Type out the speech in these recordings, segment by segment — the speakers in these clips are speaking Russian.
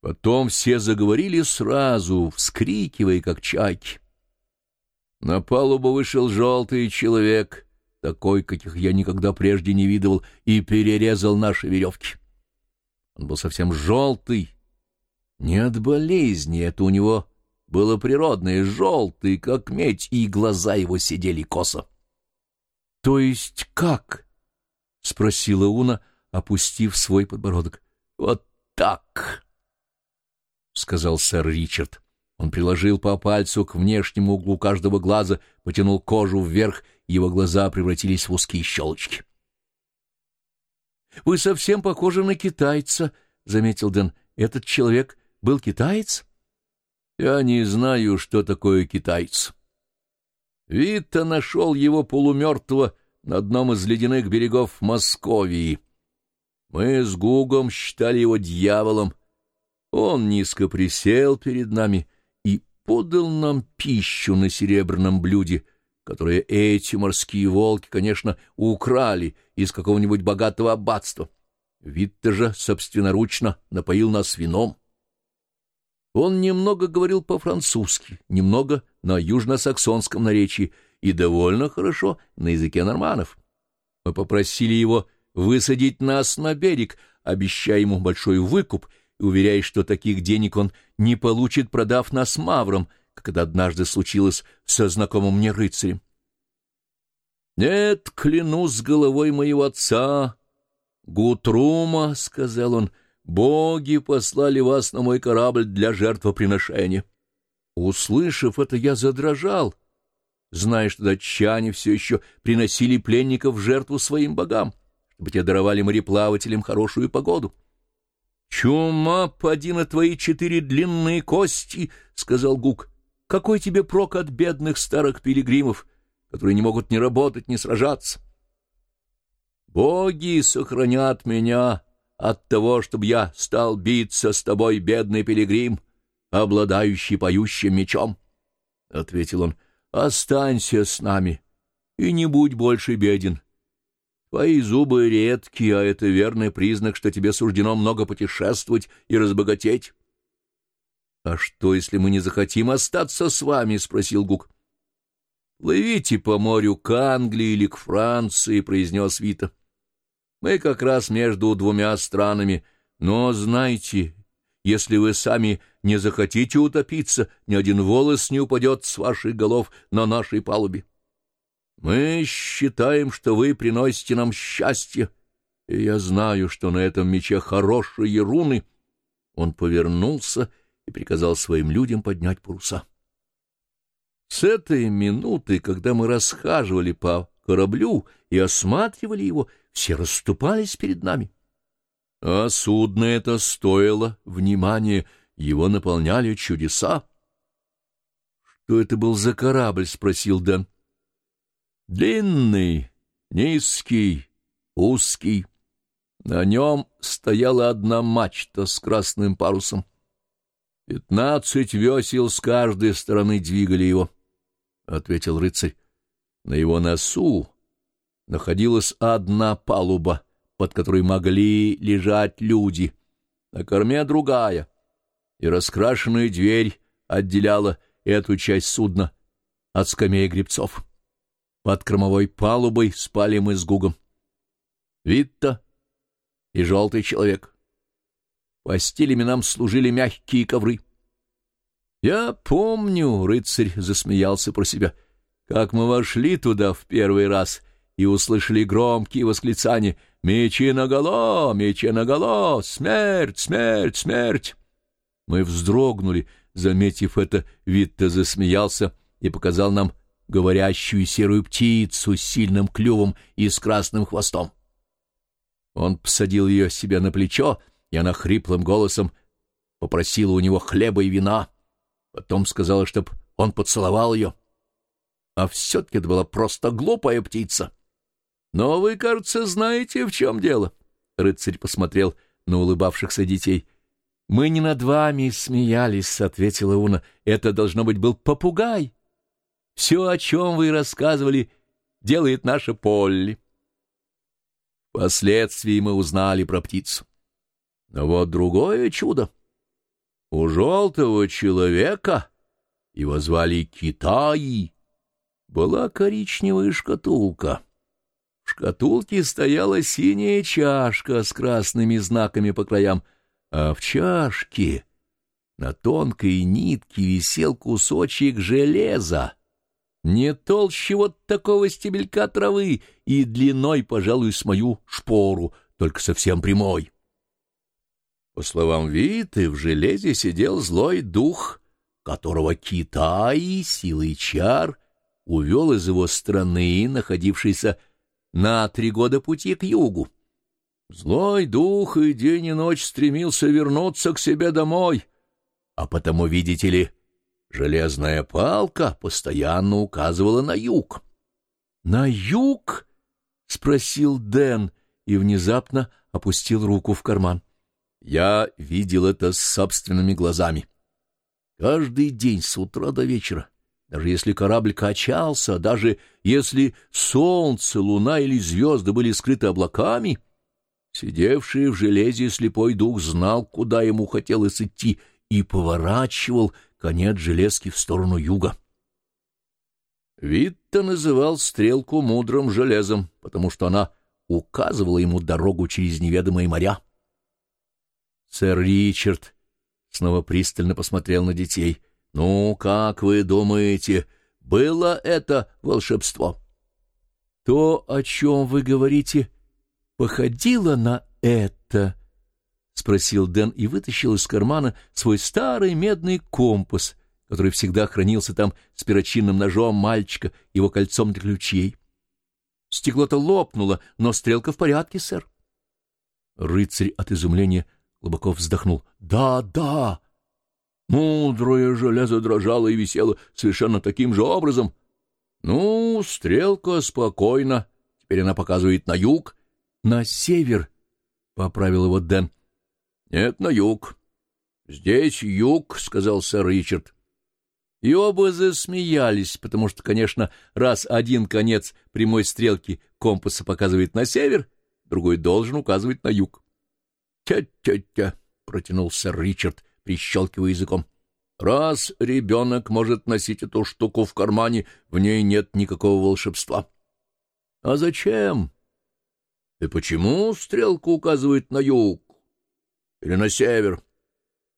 Потом все заговорили сразу, вскрикивая, как чайки. На палубу вышел желтый человек, такой, каких я никогда прежде не видывал, и перерезал наши веревки. Он был совсем желтый, не от болезни, это у него было природное, желтый, как медь, и глаза его сидели косо. — То есть как? — спросила Уна, опустив свой подбородок. — Вот так, — сказал сэр Ричард. Он приложил по пальцу к внешнему углу каждого глаза, потянул кожу вверх, его глаза превратились в узкие щелочки. — Вы совсем похожи на китайца, — заметил Дэн. — Этот человек был китаец? — Я не знаю, что такое китаец. Витта нашел его полумертвого на одном из ледяных берегов Московии. Мы с Гугом считали его дьяволом. Он низко присел перед нами и подал нам пищу на серебряном блюде, которое эти морские волки, конечно, украли из какого-нибудь богатого аббатства. Витта же собственноручно напоил нас вином. Он немного говорил по-французски, немного на южно-саксонском наречии и довольно хорошо на языке норманов. Мы попросили его высадить нас на берег, обещая ему большой выкуп уверяя, что таких денег он не получит, продав нас маврам, как это однажды случилось со знакомым мне рыцарем. «Нет, клянусь головой моего отца, Гутрума», — сказал он, — «боги послали вас на мой корабль для жертвоприношения». Услышав это, я задрожал, зная, что датчане все еще приносили пленников в жертву своим богам, чтобы те даровали мореплавателям хорошую погоду. «Чума, поди на твои четыре длинные кости», — сказал Гук. «Какой тебе прок от бедных старых пилигримов, которые не могут ни работать, ни сражаться?» «Боги сохранят меня от того, чтобы я стал биться с тобой, бедный пилигрим, обладающий поющим мечом», — ответил он. «Останься с нами и не будь больше беден». Твои зубы редкие, а это верный признак, что тебе суждено много путешествовать и разбогатеть. — А что, если мы не захотим остаться с вами? — спросил Гук. — Плывите по морю к Англии или к Франции, — произнес Вита. — Мы как раз между двумя странами, но знайте, если вы сами не захотите утопиться, ни один волос не упадет с ваших голов на нашей палубе. Мы считаем, что вы приносите нам счастье, и я знаю, что на этом мече хорошие руны. Он повернулся и приказал своим людям поднять паруса. С этой минуты, когда мы расхаживали по кораблю и осматривали его, все расступались перед нами. А судно это стоило внимания, его наполняли чудеса. — Что это был за корабль? — спросил Дэн. Длинный, низкий, узкий. На нем стояла одна мачта с красным парусом. Пятнадцать весел с каждой стороны двигали его, — ответил рыцарь. На его носу находилась одна палуба, под которой могли лежать люди, на корме другая, и раскрашенная дверь отделяла эту часть судна от скамей гребцов. Под кормовой палубой спали мы с Гугом. Витта и желтый человек. Постелями нам служили мягкие ковры. Я помню, — рыцарь засмеялся про себя, — как мы вошли туда в первый раз и услышали громкие восклицания «Мечи наголо! Мечи наголо! Смерть! Смерть! Смерть!» Мы вздрогнули, заметив это, Витта засмеялся и показал нам говорящую серую птицу с сильным клювом и с красным хвостом. Он посадил ее себе на плечо, и она хриплым голосом попросила у него хлеба и вина. Потом сказала, чтоб он поцеловал ее. А все-таки это была просто глупая птица. Но вы, кажется, знаете, в чем дело. Рыцарь посмотрел на улыбавшихся детей. «Мы не над вами смеялись», — ответила Уна. «Это, должно быть, был попугай». Все, о чем вы рассказывали, делает наша Полли. Впоследствии мы узнали про птицу. Но вот другое чудо. У желтого человека, его звали Китай, была коричневая шкатулка. В шкатулке стояла синяя чашка с красными знаками по краям, а в чашке на тонкой нитке висел кусочек железа, не толще вот такого стебелька травы и длиной, пожалуй, с мою шпору, только совсем прямой. По словам Виты, в железе сидел злой дух, которого Китай силой чар увел из его страны, находившейся на три года пути к югу. Злой дух и день и ночь стремился вернуться к себе домой, а потому, видите ли, железная палка постоянно указывала на юг. — На юг? — спросил Дэн и внезапно опустил руку в карман. Я видел это собственными глазами. Каждый день с утра до вечера, даже если корабль качался, даже если солнце, луна или звезды были скрыты облаками — Сидевший в железе слепой дух знал, куда ему хотелось идти, и поворачивал конец железки в сторону юга. Витта называл стрелку мудрым железом, потому что она указывала ему дорогу через неведомые моря. Сэр Ричард снова пристально посмотрел на детей. — Ну, как вы думаете, было это волшебство? — То, о чем вы говорите, походило на это, — спросил Дэн и вытащил из кармана свой старый медный компас, который всегда хранился там с перочинным ножом мальчика, его кольцом для ключей. Стекло-то лопнуло, но стрелка в порядке, сэр. Рыцарь от изумления глубоко вздохнул. «Да, да!» Мудрое железо дрожало и висело совершенно таким же образом. «Ну, стрелка спокойно. Теперь она показывает на юг». «На север», — поправил его Дэн. «Нет, на юг. Здесь юг», — сказал сэр Ричард. И оба засмеялись, потому что, конечно, раз один конец прямой стрелки компаса показывает на север, другой должен указывать на юг. «Тя-тя-тя», — протянул сэр Ричард, прищелкивая языком. «Раз ребенок может носить эту штуку в кармане, в ней нет никакого волшебства». «А зачем?» «И почему стрелка указывает на юг или на север?»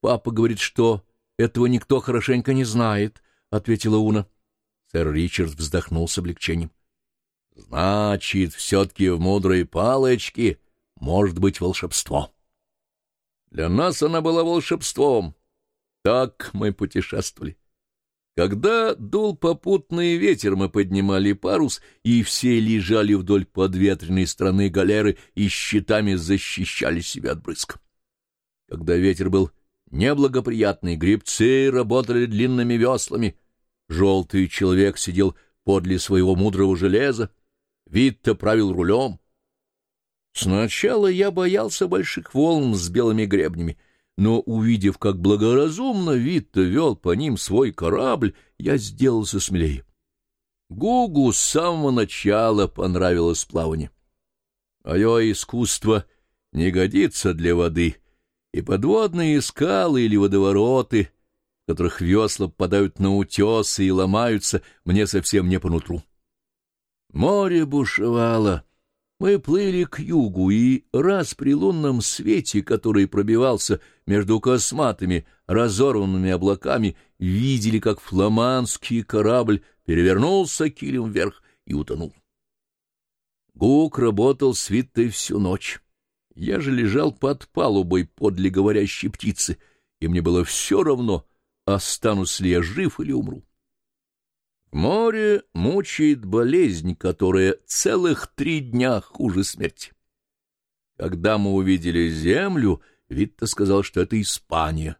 «Папа говорит, что этого никто хорошенько не знает», — ответила Уна. Сэр Ричард вздохнул с облегчением. «Значит, все-таки в мудрой палочке может быть волшебство». Для нас она была волшебством. Так мы путешествовали. Когда дул попутный ветер, мы поднимали парус, и все лежали вдоль подветренной стороны галеры и щитами защищали себя от брызг. Когда ветер был неблагоприятный, гребцы работали длинными веслами. Желтый человек сидел подле своего мудрого железа, Витта правил рулем. Сначала я боялся больших волн с белыми гребнями, но, увидев, как благоразумно Витта вел по ним свой корабль, я сделался смелее. Гугу с самого начала понравилось плавание. Мое искусство не годится для воды, и подводные скалы или водовороты, в которых весла попадают на утесы и ломаются, мне совсем не по нутру. Море бушевало — мы плыли к югу, и раз при лунном свете, который пробивался между косматыми, разорванными облаками, видели, как фламандский корабль перевернулся килем вверх и утонул. Гук работал с Виттой всю ночь. Я же лежал под палубой подле говорящей птицы, и мне было все равно, останусь ли я жив или умру. Море мучает болезнь, которая целых три дня хуже смерти. Когда мы увидели землю, Витта сказал, что это Испания.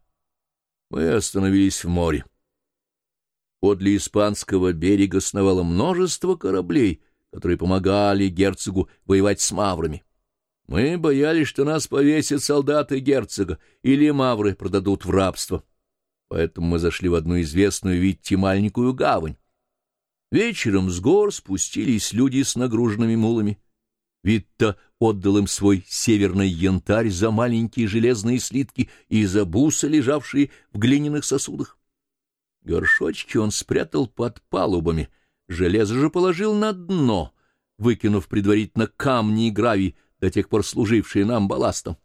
Мы остановились в море. Подле испанского берега сновало множество кораблей, которые помогали герцогу воевать с маврами. Мы боялись, что нас повесят солдаты герцога или мавры продадут в рабство. Поэтому мы зашли в одну известную Витте маленькую гавань. Вечером с гор спустились люди с нагруженными мулами. Витта отдал им свой северный янтарь за маленькие железные слитки и за бусы, лежавшие в глиняных сосудах. Горшочки он спрятал под палубами, железо же положил на дно, выкинув предварительно камни и гравий, до тех пор служившие нам балластом.